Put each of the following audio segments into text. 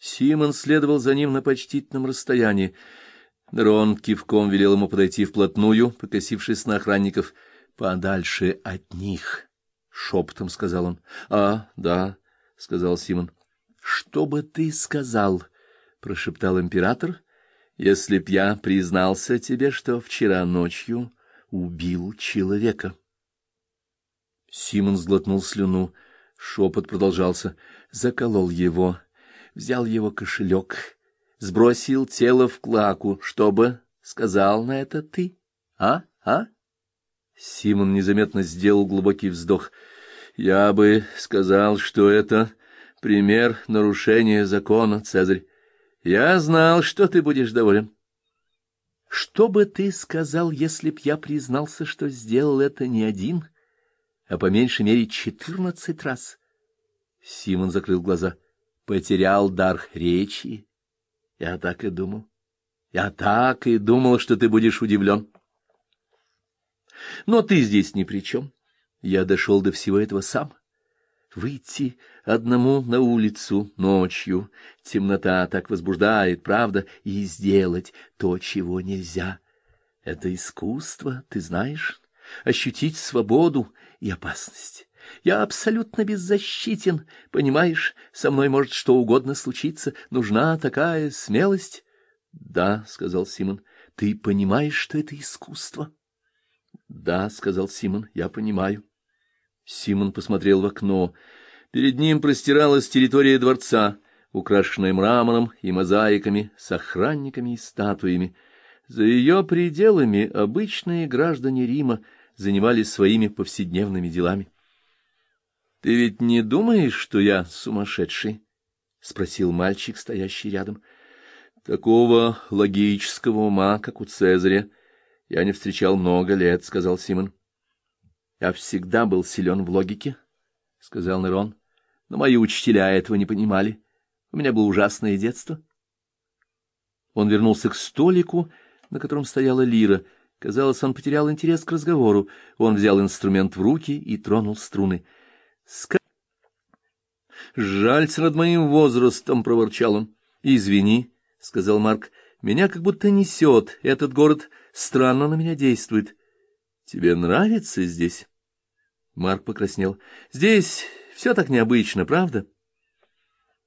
Симон следовал за ним на почтительном расстоянии. Нерон кивком велел ему подойти вплотную, покосившись на охранников. «Подальше от них», — шепотом сказал он. «А, да», — сказал Симон. «Что бы ты сказал?» — прошептал император. «Если б я признался тебе, что вчера ночью убил человека». Симон сглотнул слюну. Шепот продолжался. Заколол его взял его кошелек, сбросил тело в клаку, чтобы сказал на это ты, а, а? Симон незаметно сделал глубокий вздох. Я бы сказал, что это пример нарушения закона, Цезарь. Я знал, что ты будешь доволен. Что бы ты сказал, если б я признался, что сделал это не один, а по меньшей мере четырнадцать раз? Симон закрыл глаза потерял дар речи. Я так и думал. Я так и думал, что ты будешь удивлен. Но ты здесь ни при чем. Я дошел до всего этого сам. Выйти одному на улицу ночью, темнота так возбуждает, правда, и сделать то, чего нельзя. Это искусство, ты знаешь, ощутить свободу и опасность. Я абсолютно беззащитен, понимаешь, со мной может что угодно случиться, нужна такая смелость. — Да, — сказал Симон, — ты понимаешь, что это искусство? — Да, — сказал Симон, — я понимаю. Симон посмотрел в окно. Перед ним простиралась территория дворца, украшенная мрамором и мозаиками, с охранниками и статуями. За ее пределами обычные граждане Рима занимались своими повседневными делами. — Ты ведь не думаешь, что я сумасшедший? — спросил мальчик, стоящий рядом. — Такого логического ума, как у Цезаря, я не встречал много лет, — сказал Симон. — Я всегда был силен в логике, — сказал Нерон. — Но мои учителя этого не понимали. У меня было ужасное детство. Он вернулся к столику, на котором стояла лира. Казалось, он потерял интерес к разговору. Он взял инструмент в руки и тронул струны. — Жальца над моим возрастом, — проворчал он. — Извини, — сказал Марк, — меня как будто несет, этот город странно на меня действует. — Тебе нравится здесь? Марк покраснел. — Здесь все так необычно, правда?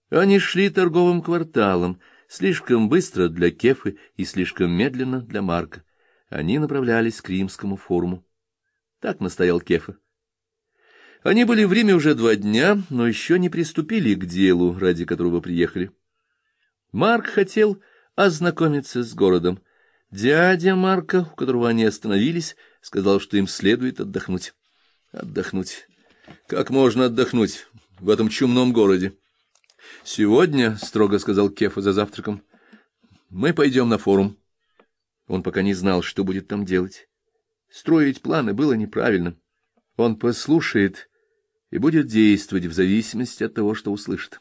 Они шли торговым кварталом, слишком быстро для Кефы и слишком медленно для Марка. Они направлялись к римскому форуму. Так настоял Кефа. Они были в Риме уже два дня, но еще не приступили к делу, ради которого приехали. Марк хотел ознакомиться с городом. Дядя Марка, у которого они остановились, сказал, что им следует отдохнуть. Отдохнуть. Как можно отдохнуть в этом чумном городе? Сегодня, — строго сказал Кефа за завтраком, — мы пойдем на форум. Он пока не знал, что будет там делать. Строить планы было неправильно. Он послушает и будет действовать в зависимости от того, что услышит.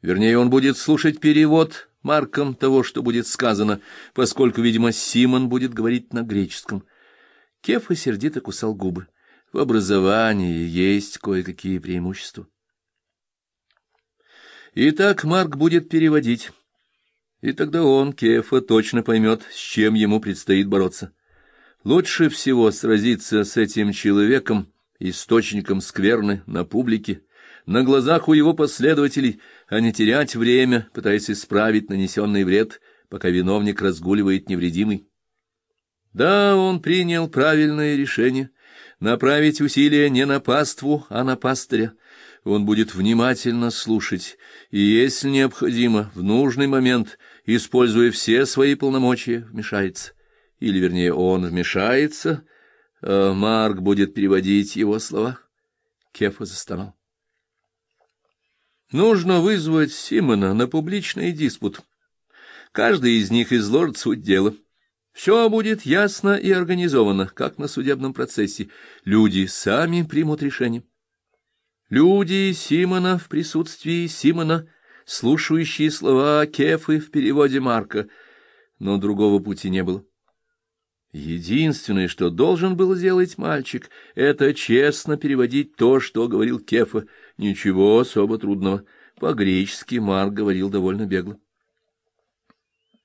Вернее, он будет слушать перевод Марком того, что будет сказано, поскольку, видимо, Симон будет говорить на греческом. Кефа сердито кусал губы. В образовании есть кое-какие преимущества. Итак, Марк будет переводить. И тогда он, Кефа, точно поймет, с чем ему предстоит бороться. Лучше всего сразиться с этим человеком, источником скверны на публике, на глазах у его последователей, а не терять время, пытаясь исправить нанесенный вред, пока виновник разгуливает невредимый. Да, он принял правильное решение — направить усилия не на паству, а на пастыря. Он будет внимательно слушать, и, если необходимо, в нужный момент, используя все свои полномочия, вмешается. Или, вернее, он вмешается — а Марк будет переводить его слова. Кефа застонал. Нужно вызвать Симона на публичный диспут. Каждый из них изложит суть дела. Все будет ясно и организовано, как на судебном процессе. Люди сами примут решение. Люди Симона в присутствии Симона, слушающие слова Кефы в переводе Марка. Но другого пути не было. Единственное, что должен был сделать мальчик, это честно переводить то, что говорил Кефа. Ничего особо трудного. По-гречески Марк говорил довольно бегло.